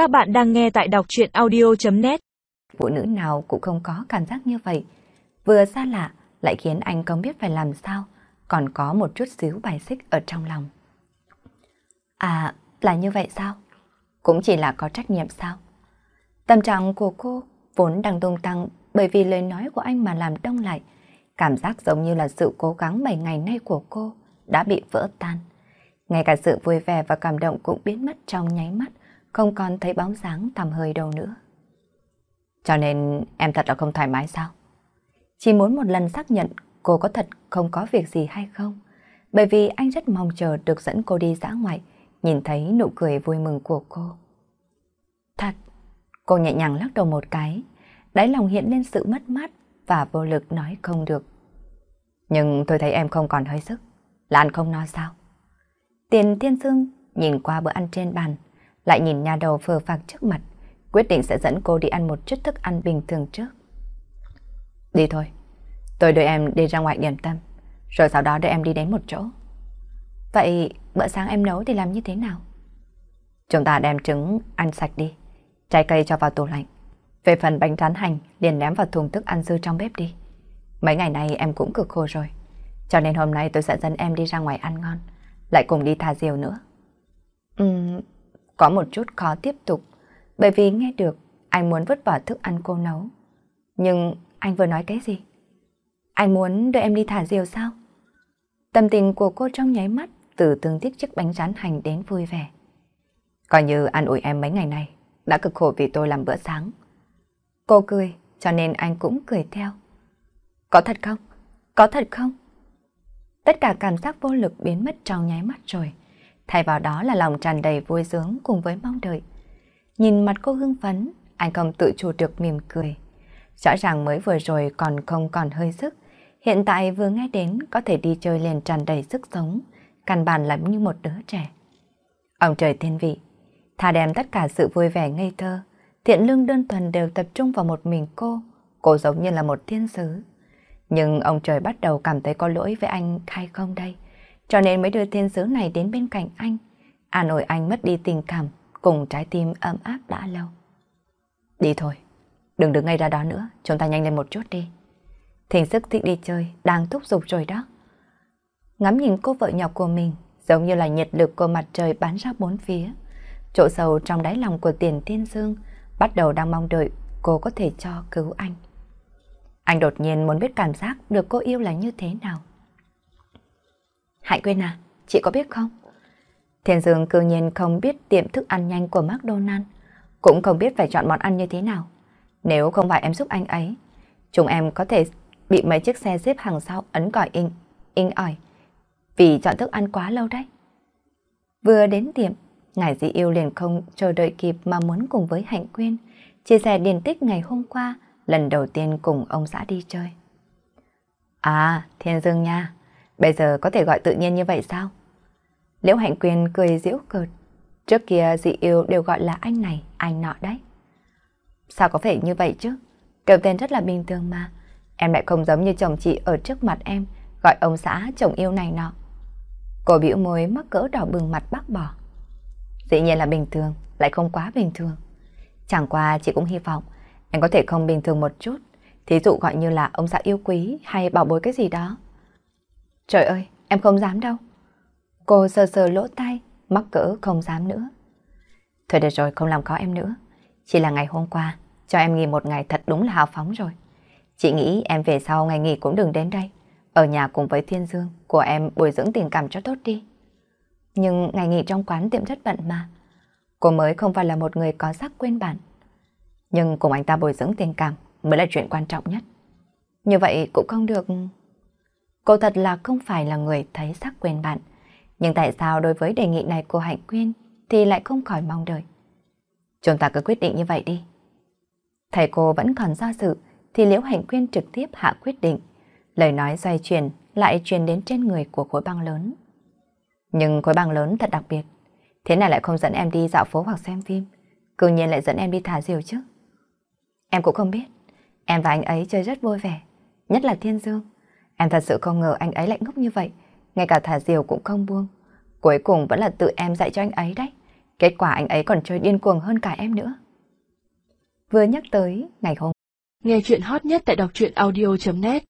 Các bạn đang nghe tại đọc chuyện audio.net Phụ nữ nào cũng không có cảm giác như vậy. Vừa xa lạ lại khiến anh không biết phải làm sao, còn có một chút xíu bài xích ở trong lòng. À, là như vậy sao? Cũng chỉ là có trách nhiệm sao? Tâm trạng của cô vốn đang tung tăng bởi vì lời nói của anh mà làm đông lại. Cảm giác giống như là sự cố gắng 7 ngày nay của cô đã bị vỡ tan. Ngay cả sự vui vẻ và cảm động cũng biến mất trong nháy mắt, không còn thấy bóng dáng tầm hơi đâu nữa. Cho nên em thật là không thoải mái sao? Chỉ muốn một lần xác nhận cô có thật không có việc gì hay không. Bởi vì anh rất mong chờ được dẫn cô đi dã ngoại, nhìn thấy nụ cười vui mừng của cô. Thật, cô nhẹ nhàng lắc đầu một cái, đáy lòng hiện lên sự mất mát và vô lực nói không được. Nhưng tôi thấy em không còn hơi sức, là ăn không no sao? Tiền Thiên Dương nhìn qua bữa ăn trên bàn, lại nhìn nhà đầu phờ phạc trước mặt, quyết định sẽ dẫn cô đi ăn một chút thức ăn bình thường trước. Đi thôi, tôi đưa em đi ra ngoài điểm tâm, rồi sau đó đưa em đi đến một chỗ. Vậy bữa sáng em nấu thì làm như thế nào? Chúng ta đem trứng ăn sạch đi, trái cây cho vào tủ lạnh. Về phần bánh rán hành liền ném vào thùng thức ăn dư trong bếp đi. Mấy ngày nay em cũng cực khổ rồi, cho nên hôm nay tôi sẽ dẫn em đi ra ngoài ăn ngon, lại cùng đi thả diều nữa. Ừm, có một chút khó tiếp tục, bởi vì nghe được anh muốn vứt bỏ thức ăn cô nấu. Nhưng anh vừa nói cái gì? Anh muốn đưa em đi thả diều sao? Tâm tình của cô trong nháy mắt từ tương tiếc chiếc bánh rán hành đến vui vẻ. Coi như ăn ủi em mấy ngày nay, đã cực khổ vì tôi làm bữa sáng. Cô cười, cho nên anh cũng cười theo. Có thật không? Có thật không? Tất cả cảm giác vô lực biến mất trong nháy mắt rồi. Thay vào đó là lòng tràn đầy vui sướng cùng với mong đợi. Nhìn mặt cô hưng phấn, anh không tự chủ được mỉm cười. Rõ ràng mới vừa rồi còn không còn hơi sức. Hiện tại vừa nghe đến có thể đi chơi liền tràn đầy sức sống, căn bản lắm như một đứa trẻ. Ông trời thiên vị, thà đem tất cả sự vui vẻ ngây thơ, thiện lương đơn thuần đều tập trung vào một mình cô. Cô giống như là một thiên sứ. Nhưng ông trời bắt đầu cảm thấy có lỗi với anh hay không đây? Cho nên mới đưa thiên sứ này đến bên cạnh anh. À, An ủi anh mất đi tình cảm cùng trái tim ấm áp đã lâu. Đi thôi, đừng đứng ngay ra đó nữa, chúng ta nhanh lên một chút đi. Thình sức thích đi chơi, đang thúc giục rồi đó. Ngắm nhìn cô vợ nhỏ của mình, giống như là nhiệt lực của mặt trời bắn ra bốn phía. Chỗ sâu trong đáy lòng của tiền thiên dương bắt đầu đang mong đợi cô có thể cho cứu anh. Anh đột nhiên muốn biết cảm giác được cô yêu là như thế nào. Hạnh quên à, chị có biết không? Thiên Dương cư nhiên không biết tiệm thức ăn nhanh của McDonald's, cũng không biết phải chọn món ăn như thế nào. Nếu không phải em giúp anh ấy, chúng em có thể bị mấy chiếc xe xếp hàng sau ấn còi in, in ỏi, vì chọn thức ăn quá lâu đấy. Vừa đến tiệm, Ngài Di Yêu liền không chờ đợi kịp mà muốn cùng với Hạnh Quyên chia sẻ điển tích ngày hôm qua lần đầu tiên cùng ông xã đi chơi. À, Thiên Dương nha, bây giờ có thể gọi tự nhiên như vậy sao? Liễu Hạnh Quyên cười giễu cợt. Trước kia dị yêu đều gọi là anh này, anh nọ đấy. Sao có thể như vậy chứ? Kêu tên rất là bình thường mà. Em lại không giống như chồng chị ở trước mặt em, gọi ông xã chồng yêu này nọ. Cô biểu môi mắc cỡ đỏ bừng mặt bác bỏ. Dĩ nhiên là bình thường, lại không quá bình thường. Chẳng qua chị cũng hy vọng anh có thể không bình thường một chút, thí dụ gọi như là ông xã yêu quý hay bảo bối cái gì đó. Trời ơi, em không dám đâu. Cô sờ sờ lỗ tai, mắc cỡ không dám nữa. Thôi được rồi, không làm khó em nữa. Chỉ là ngày hôm qua, cho em nghỉ một ngày thật đúng là hào phóng rồi. Chị nghĩ em về sau ngày nghỉ cũng đừng đến đây. Ở nhà cùng với Thiên Dương của em bồi dưỡng tình cảm cho tốt đi. Nhưng ngày nghỉ trong quán tiệm rất bận mà. Cô mới không phải là một người có sắc quên bản. Nhưng cùng anh ta bồi dưỡng tình cảm mới là chuyện quan trọng nhất. Như vậy cũng không được... Cô thật là không phải là người thấy sắc quên bạn. Nhưng tại sao đối với đề nghị này của Hạnh Quyên thì lại không khỏi mong đợi? Chúng ta cứ quyết định như vậy đi. Thầy cô vẫn còn do dự thì Liễu Hạnh Quyên trực tiếp hạ quyết định. Lời nói xoay chuyển lại truyền đến trên người của khối băng lớn. Nhưng khối băng lớn thật đặc biệt. Thế này lại không dẫn em đi dạo phố hoặc xem phim. Cư nhiên lại dẫn em đi thả diều chứ. Em cũng không biết. Em và anh ấy chơi rất vui vẻ. Nhất là Thiên Dương. Em thật sự không ngờ anh ấy lại ngốc như vậy, ngay cả thả diều cũng không buông. Cuối cùng vẫn là tự em dạy cho anh ấy đấy. Kết quả anh ấy còn chơi điên cuồng hơn cả em nữa. Vừa nhắc tới, ngày hôm. Nghe chuyện hot nhất tại đọc truyện audio.net